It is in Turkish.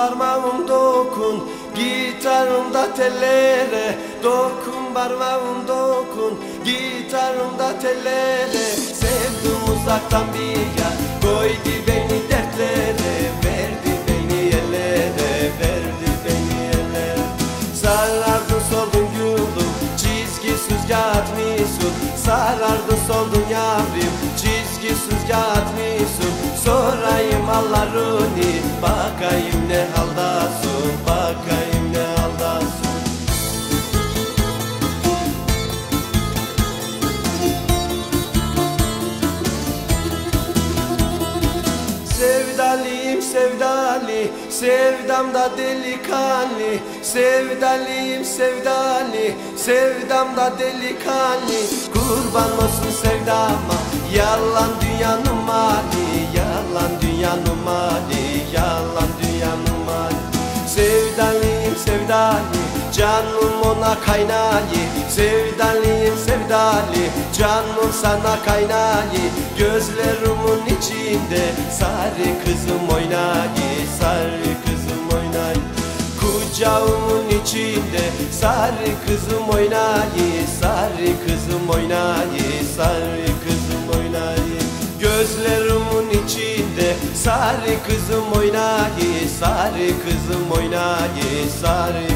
parmağım dokun Gitarımda tellere. Dokun parmağım dokun Gitarımda tellere. Sevdim uzaktan bir yer Sorayım hallarını Bakayım ne haldasın Bakayım ne haldasın Sevdalıyım sevdali Sevdamda delikanlı. Sevdalıyım sevdali Sevdamda delikanlı. Kurban olsun sevdama Yalan dünyanın mali Yalan dünyanın mali Yalan dünyanın mali. Sevdalıyım sevdali Canım ona kaynayı. Sevdalıyım sevdali Canım sana kaynayı. Gözlerimin içinde Sarı kızım oynayı Sarı kızım oynayı. Kucağımın içinde Sarı kızım oynayı Sarı kızım oynayı Sarı kızım oynayı. Gözlerimin içinde. Sarı kızım oynayı Sarı kızım oynayı Sarı